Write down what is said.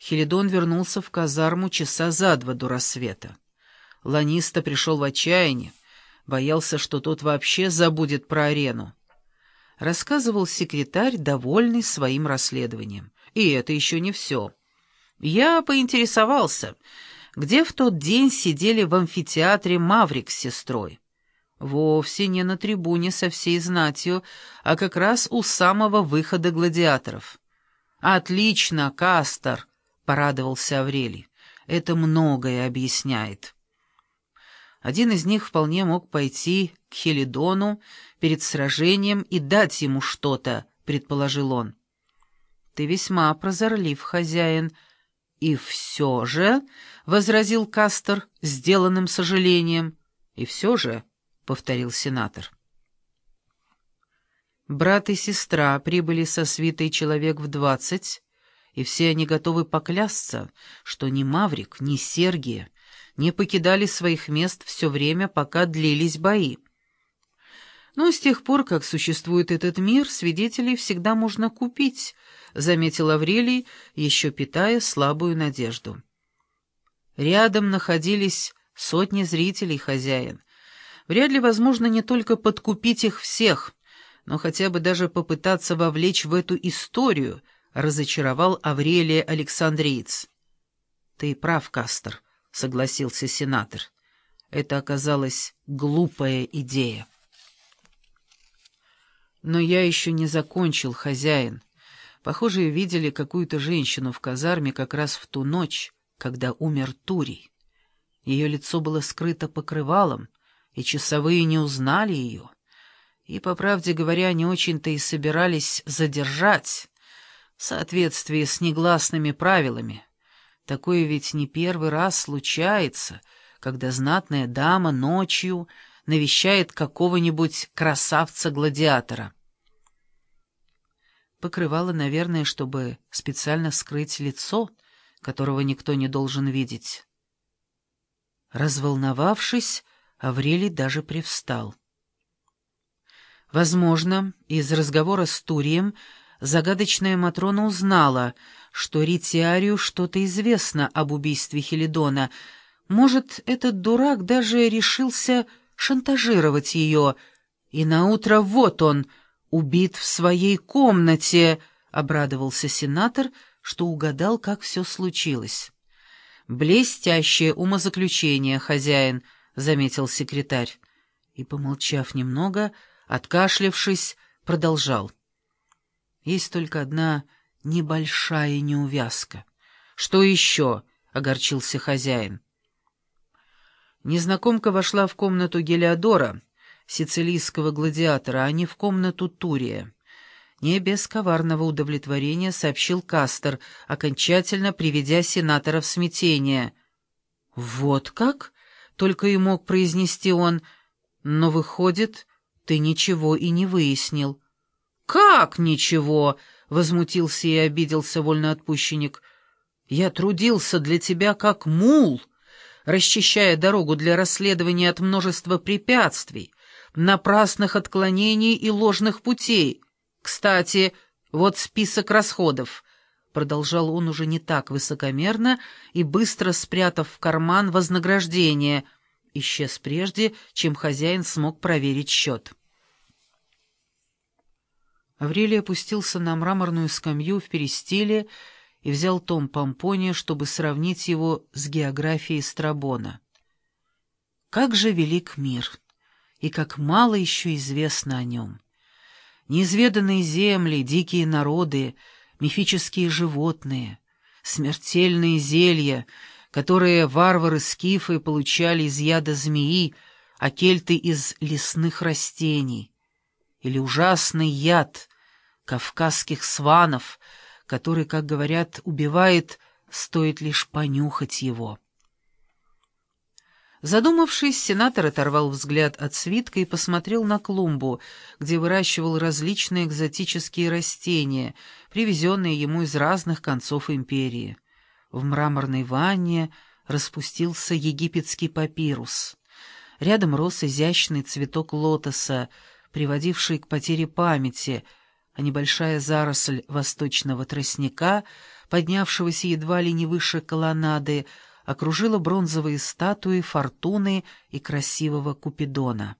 Хелидон вернулся в казарму часа за два до рассвета. Ланиста пришел в отчаяние, боялся, что тот вообще забудет про арену. Рассказывал секретарь, довольный своим расследованием. И это еще не все. Я поинтересовался, где в тот день сидели в амфитеатре Маврик с сестрой. Вовсе не на трибуне со всей знатью, а как раз у самого выхода гладиаторов. «Отлично, Кастер!» — порадовался Аврелий. «Это многое объясняет». Один из них вполне мог пойти к Хелидону перед сражением и дать ему что-то, предположил он. «Ты весьма прозорлив, хозяин». «И все же», — возразил Кастер, сделанным сожалением, — «и все же», — повторил сенатор. Брат и сестра прибыли со свитой человек в двадцать, и все они готовы поклясться, что ни Маврик, ни Сергия не покидали своих мест все время, пока длились бои. Но с тех пор, как существует этот мир, свидетелей всегда можно купить, — заметил Аврелий, еще питая слабую надежду. Рядом находились сотни зрителей, хозяин. Вряд ли возможно не только подкупить их всех — но хотя бы даже попытаться вовлечь в эту историю, разочаровал Аврелия Александриец. «Ты прав, Кастер», — согласился сенатор. «Это оказалась глупая идея». «Но я еще не закончил, хозяин. Похоже, видели какую-то женщину в казарме как раз в ту ночь, когда умер Турий. Ее лицо было скрыто покрывалом, и часовые не узнали ее» и, по правде говоря, не очень-то и собирались задержать в соответствии с негласными правилами. Такое ведь не первый раз случается, когда знатная дама ночью навещает какого-нибудь красавца-гладиатора. Покрывало, наверное, чтобы специально скрыть лицо, которого никто не должен видеть. Разволновавшись, Аврелий даже привстал. Возможно, из разговора с Турием загадочная Матрона узнала, что Ритиарию что-то известно об убийстве Хелидона. Может, этот дурак даже решился шантажировать ее, и наутро вот он, убит в своей комнате, — обрадовался сенатор, что угадал, как все случилось. «Блестящее умозаключение, хозяин», — заметил секретарь. И, помолчав немного, — Откашлявшись, продолжал. Есть только одна небольшая неувязка. «Что еще?» — огорчился хозяин. Незнакомка вошла в комнату Гелиодора, сицилийского гладиатора, а не в комнату Турия. Не без коварного удовлетворения сообщил Кастер, окончательно приведя сенатора в смятение. «Вот как?» — только и мог произнести он. «Но, выходит, ты ничего и не выяснил. «Как ничего?» — возмутился и обиделся вольноотпущенник. «Я трудился для тебя как мул, расчищая дорогу для расследования от множества препятствий, напрасных отклонений и ложных путей. Кстати, вот список расходов». Продолжал он уже не так высокомерно и, быстро спрятав в карман вознаграждение, исчез прежде, чем хозяин смог проверить счет. Аврелий опустился на мраморную скамью в перистиле и взял том Помпония, чтобы сравнить его с географией Страбона. Как же велик мир, и как мало еще известно о нем. Неизведанные земли, дикие народы, мифические животные, смертельные зелья, которые варвары-скифы получали из яда змеи, а кельты из лесных растений — или ужасный яд кавказских сванов, который, как говорят, убивает, стоит лишь понюхать его. Задумавшись, сенатор оторвал взгляд от свитка и посмотрел на клумбу, где выращивал различные экзотические растения, привезенные ему из разных концов империи. В мраморной ванне распустился египетский папирус. Рядом рос изящный цветок лотоса, приводивший к потере памяти, а небольшая заросль восточного тростника поднявшегося едва ли не выше колоннады, окружила бронзовые статуи Фортуны и красивого Купидона.